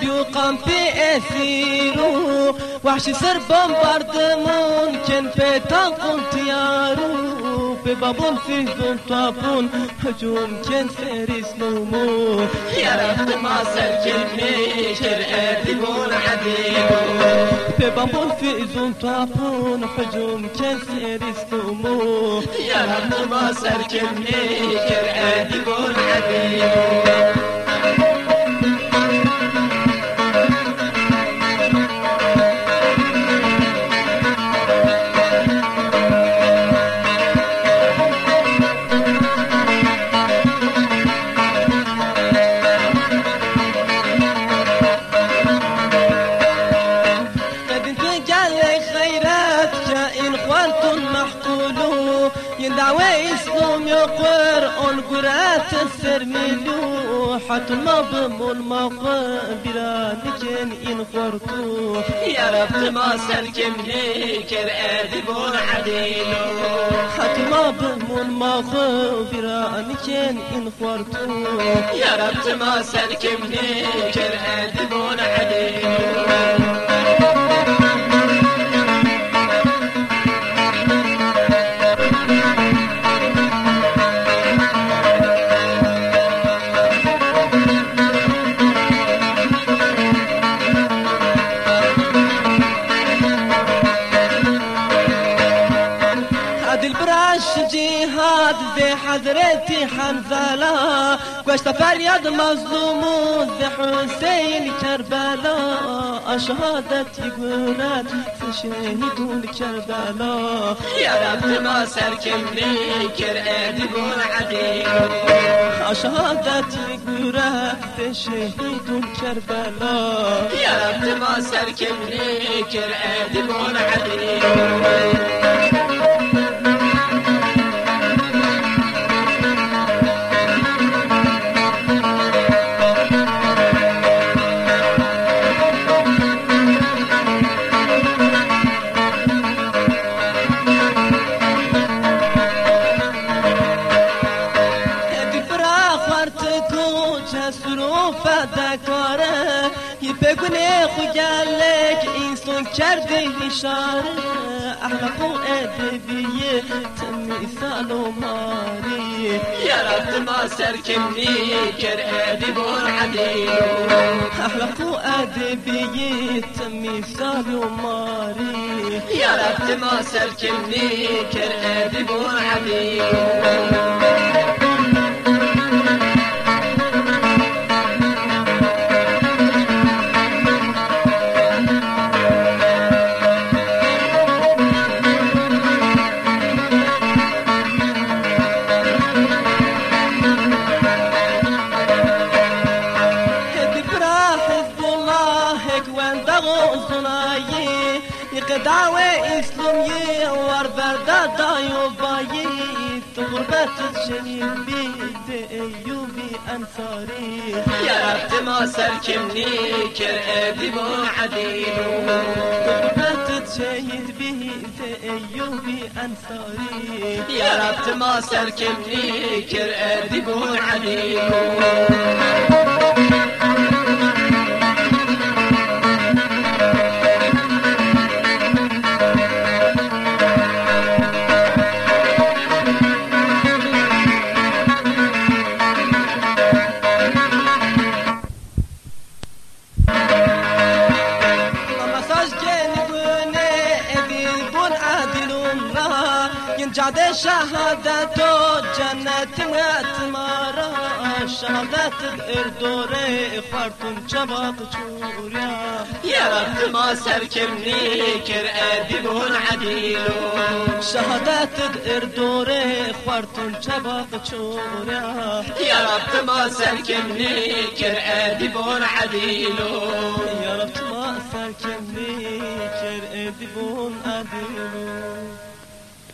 بيقام في أثيرو وحش سر بمباردمون كان في تنقل تيارو في بابون في ذون طابون هجوم كان فارس نومو يا رب ما سلكني شرقة ديبون عديبو في بابون في ذون طابون هجوم كان فارس نومو يا رب ما سلكني شرقة ديبون عديبو يندعوي اسلوم يقر اون قرات السرميلو حتى ما بمون ما قبرا نكن ان خورتو يا رب ما سلكم ليكر ادبون عديلو حتى ما بمون ما قبرا نكن ان خورتو يا رب ما سلكم ليكر ادبون عديلو به حضرت حنظله گوشت فریاد مظلوم به حسین کربلا. اشهادت گونت شهیدون کربلا. یا رب ما سرکم نیکر ادیبون عدیم اشهادت گونت شهیدون کربلا. یا رب ما سرکم نیکر ادیبون عدیم بگونه خو گلک اینسون کرده اشاره. احلق و ادبیه تمیثال و ماری. يا رب ما سركم ليكر ادبون عديل احلق و ادبیه تمیثال و ماری. رب ما سركم ليكر ادبون عديل دعوة إسلامية وربردة دايو باي تغربت الجنين بيد أيوبي أنصاري يا رب ما عديلو تغربت الجنين بيد أيوبي أنصاري يا رب ما سركم ليكر ادبون جاده شهادت و جنت نت مارا شهادت در دوره خورتم چباق چوریا. یا رب ما سركم نيكر أدبون عدیلو. شهادت در دوري خوارتون چباق چوریا. یا رب ما سركم نیکر أدبون عدیلو. یا رب ما سركم نیکر أدبون عدیلو.